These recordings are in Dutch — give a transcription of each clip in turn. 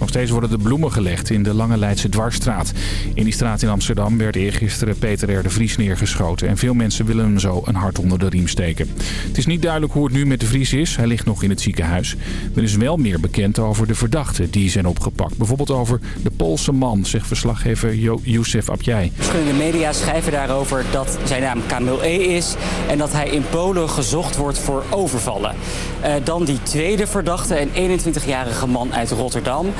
Nog steeds worden de bloemen gelegd in de Lange Leidse Dwarsstraat. In die straat in Amsterdam werd eergisteren Peter R. de Vries neergeschoten. En veel mensen willen hem zo een hart onder de riem steken. Het is niet duidelijk hoe het nu met de Vries is. Hij ligt nog in het ziekenhuis. Er is wel meer bekend over de verdachten die zijn opgepakt. Bijvoorbeeld over de Poolse man, zegt verslaggever jo Youssef Abjai. Verschillende media schrijven daarover dat zijn naam Kamil E. is... en dat hij in Polen gezocht wordt voor overvallen. Uh, dan die tweede verdachte, een 21-jarige man uit Rotterdam.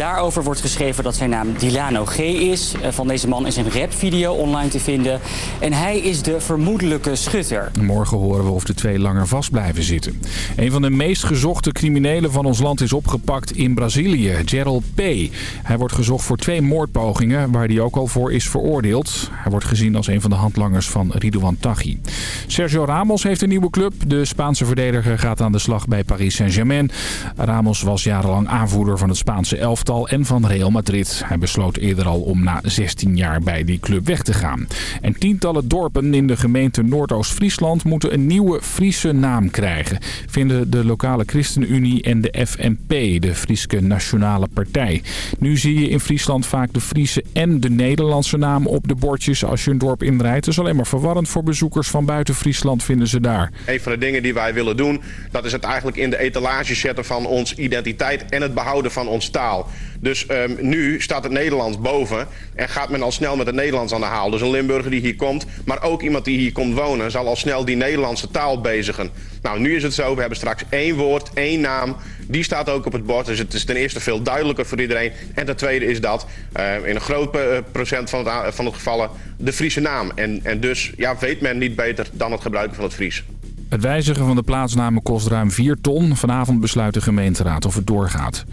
Daarover wordt geschreven dat zijn naam Dilano G. is. Uh, van deze man is een rapvideo online te vinden. En hij is de vermoedelijke schutter. Morgen horen we of de twee langer vast blijven zitten. Een van de meest gezochte criminelen van ons land is opgepakt in Brazilië. Gerald P. Hij wordt gezocht voor twee moordpogingen waar hij ook al voor is veroordeeld. Hij wordt gezien als een van de handlangers van Ridouan Taghi. Sergio Ramos heeft een nieuwe club. De Spaanse verdediger gaat aan de slag bij Paris Saint-Germain. Ramos was jarenlang aanvoerder van het Spaanse elftal en van Real Madrid. Hij besloot eerder al om na 16 jaar bij die club weg te gaan. En tientallen dorpen in de gemeente Noordoost-Friesland moeten een nieuwe Friese naam krijgen. Vinden de lokale ChristenUnie en de FNP, de Frieske Nationale Partij. Nu zie je in Friesland vaak de Friese en de Nederlandse naam op de bordjes als je een dorp inrijdt. Dat is alleen maar verwarrend voor bezoekers van buiten Friesland vinden ze daar. Een van de dingen die wij willen doen, dat is het eigenlijk in de etalage zetten van ons identiteit en het behouden van ons taal. Dus um, nu staat het Nederlands boven en gaat men al snel met het Nederlands aan de haal. Dus een Limburger die hier komt, maar ook iemand die hier komt wonen... zal al snel die Nederlandse taal bezigen. Nou, nu is het zo, we hebben straks één woord, één naam. Die staat ook op het bord, dus het is ten eerste veel duidelijker voor iedereen. En ten tweede is dat uh, in een groot uh, procent van het, van het gevallen de Friese naam. En, en dus ja, weet men niet beter dan het gebruiken van het Fries. Het wijzigen van de plaatsnamen kost ruim 4 ton. Vanavond besluit de gemeenteraad of het doorgaat.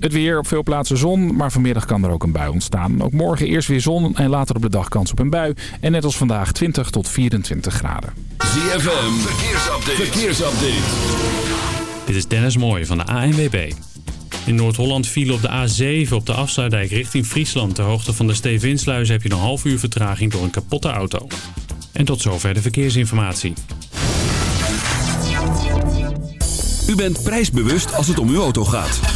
Het weer op veel plaatsen zon, maar vanmiddag kan er ook een bui ontstaan. Ook morgen eerst weer zon en later op de dag kans op een bui. En net als vandaag 20 tot 24 graden. ZFM, verkeersupdate. verkeersupdate. Dit is Dennis Mooij van de ANWB. In Noord-Holland viel op de A7 op de afsluitdijk richting Friesland. Ter hoogte van de Stevinsluis heb je een half uur vertraging door een kapotte auto. En tot zover de verkeersinformatie. U bent prijsbewust als het om uw auto gaat.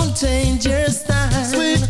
old dangerous time. Sweet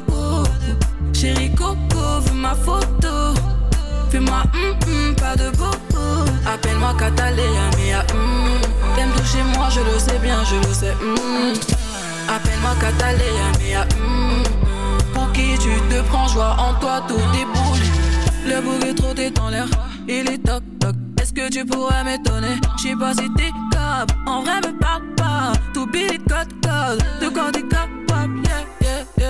Chérie Coco, veux ma photo. Fais-moi hum hum, pas de bobo. Appelle-moi Catalina, mia hum. T'aimes toucher moi, je le sais bien, je le sais hum. Appelle-moi Catalina, mia hum. Pour qui tu te prends, joie en toi, tout déboule. Le trop est dans l'air, il est toc toc. Est-ce que tu pourrais m'étonner? J'sais pas si t'es capable, en vrai me parle. Tout billet code code, de quoi t'es capable, yeah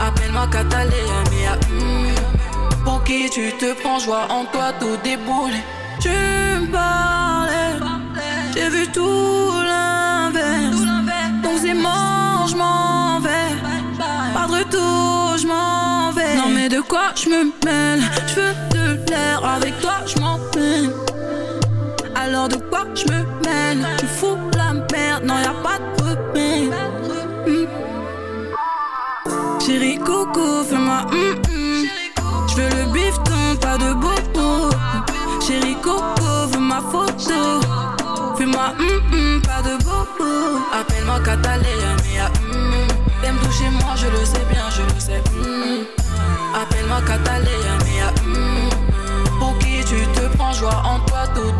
Appelle-moi Catalina, hum. Pour qui tu te prends, je vois en toi tout débouler. Tu me parlais, j'ai vu tout l'inverse. Donc c'est mort, je m'en vais. Pas de retour, je m'en vais. Non mais de quoi je me mêle? Je veux de l'air, avec toi je m'en peine. Alors de quoi je me mêle? Tu fous Je veux le bifton, pas de bobo. Chérie Coco, veux ma photo. Fais-moi pas de bobo. Appelle-moi Catalina, hum. T'aimes toucher moi, je le sais bien, je le sais. Appelle-moi Catalina, hum. Pour qui tu te prends, je vois en toi tout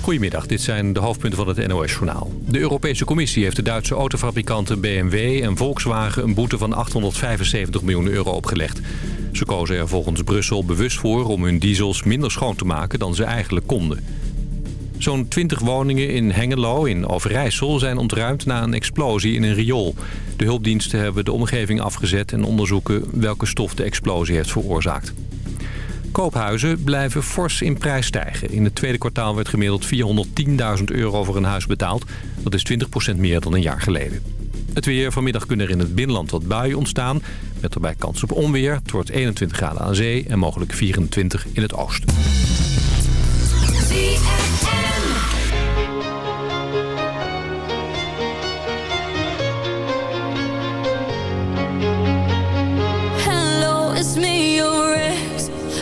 Goedemiddag, dit zijn de hoofdpunten van het NOS-journaal. De Europese Commissie heeft de Duitse autofabrikanten BMW en Volkswagen... een boete van 875 miljoen euro opgelegd. Ze kozen er volgens Brussel bewust voor om hun diesels minder schoon te maken dan ze eigenlijk konden. Zo'n 20 woningen in Hengelo in Overijssel zijn ontruimd na een explosie in een riool. De hulpdiensten hebben de omgeving afgezet en onderzoeken welke stof de explosie heeft veroorzaakt. Koophuizen blijven fors in prijs stijgen. In het tweede kwartaal werd gemiddeld 410.000 euro voor een huis betaald. Dat is 20% meer dan een jaar geleden. Het weer vanmiddag kunnen er in het binnenland wat buien ontstaan. Met daarbij kans op onweer. Het wordt 21 graden aan zee en mogelijk 24 in het oosten.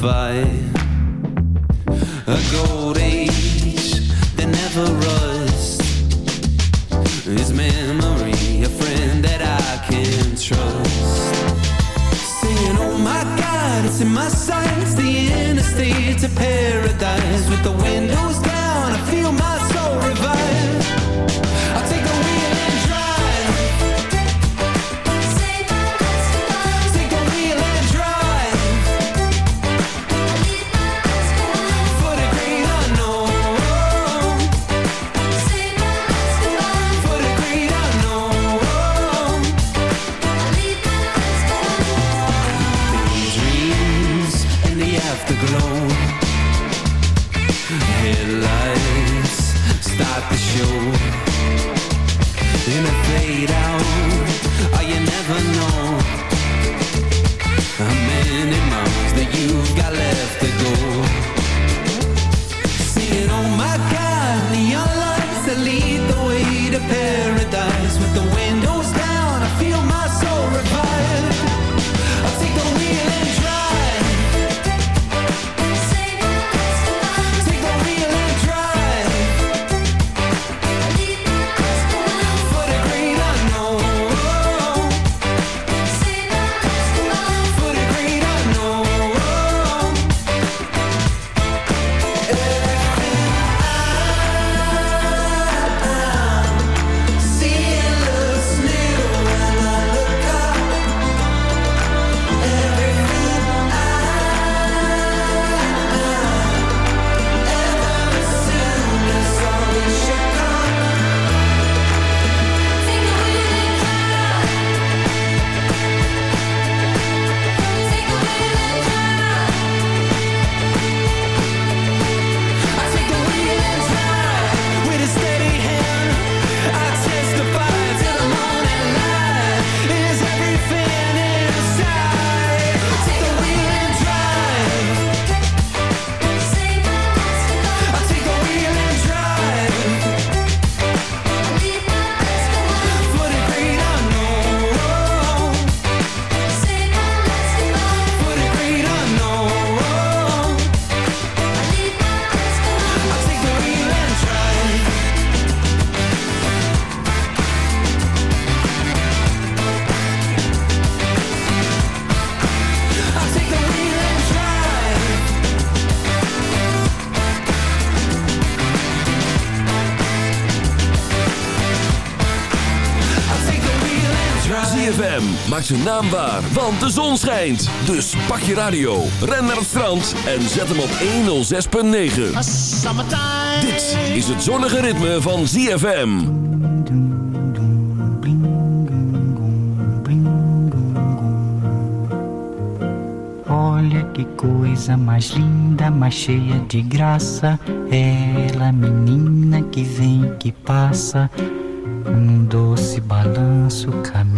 fight. ZFM maakt zijn naam waar, want de zon schijnt. Dus pak je radio, ren naar het strand en zet hem op 106.9. Dit is het zonnige ritme van ZFM. Olha que coisa mais linda, mais cheia de graça. Ela, menina que vem, que passa, num doce balanço, caminho